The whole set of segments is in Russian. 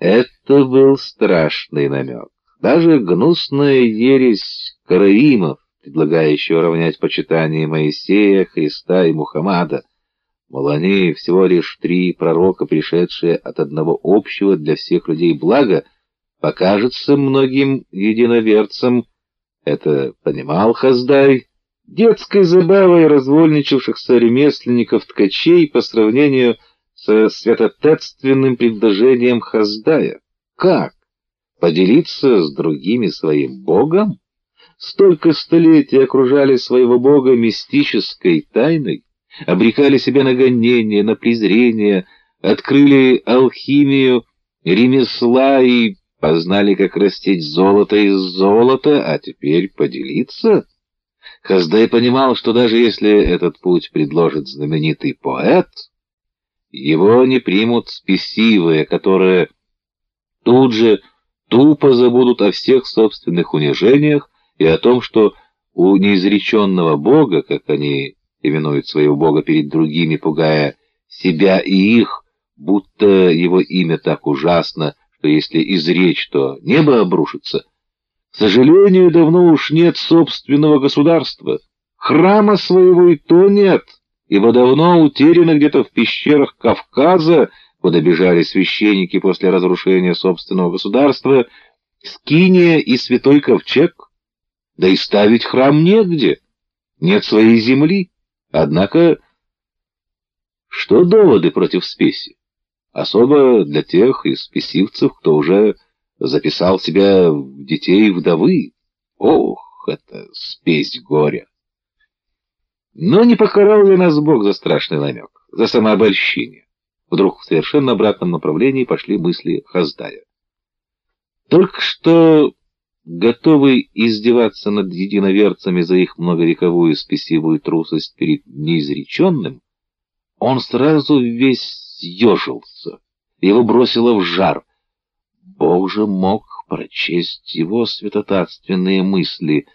Это был страшный намек. Даже гнусная ересь караимов, предлагающая уравнять почитание Моисея, Христа и Мухаммада, мол, они всего лишь три пророка, пришедшие от одного общего для всех людей блага, покажется многим единоверцам, это понимал Хаздай, детской забавой развольничавшихся ремесленников-ткачей по сравнению со святотатственным предложением Хаздая. Как? Поделиться с другими своим богом? Столько столетий окружали своего бога мистической тайной, обрекали себя на гонение, на презрение, открыли алхимию, ремесла и познали, как растить золото из золота, а теперь поделиться? Хаздай понимал, что даже если этот путь предложит знаменитый поэт, его не примут спесивые, которые тут же тупо забудут о всех собственных унижениях и о том, что у неизреченного Бога, как они именуют своего Бога перед другими, пугая себя и их, будто его имя так ужасно, что если изречь, то небо обрушится. К сожалению, давно уж нет собственного государства. Храма своего и то нет, ибо давно утеряно где-то в пещерах Кавказа, куда бежали священники после разрушения собственного государства, Скиния и Святой Ковчег. Да и ставить храм негде, нет своей земли. Однако, что доводы против спеси? Особо для тех из спесивцев, кто уже записал себя в детей вдовы. Ох, это спесь горя! Но не покарал ли нас Бог за страшный намек, за самообольщение? Вдруг в совершенно обратном направлении пошли мысли Хаздая. Только что готовый издеваться над единоверцами за их многовековую спесивую трусость перед неизреченным, он сразу весь съежился, его бросило в жар. Бог же мог прочесть его святотатственные мысли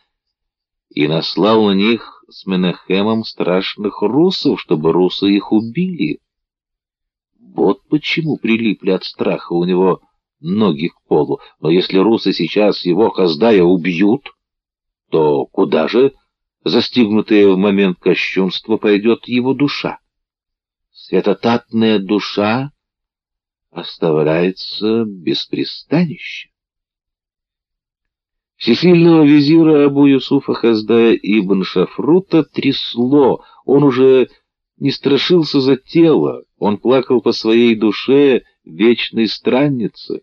и наслал на них с Менахемом страшных русов, чтобы русы их убили. Вот почему прилипли от страха у него ноги к полу. Но если русы сейчас его Хаздая убьют, то куда же, застигнутая в момент кощунства, пойдет его душа? Святотатная душа оставляется без пристанища. Всесильного визира Абу Юсуфа Хаздая ибн Шафрута трясло, он уже не страшился за тело, он плакал по своей душе вечной страннице.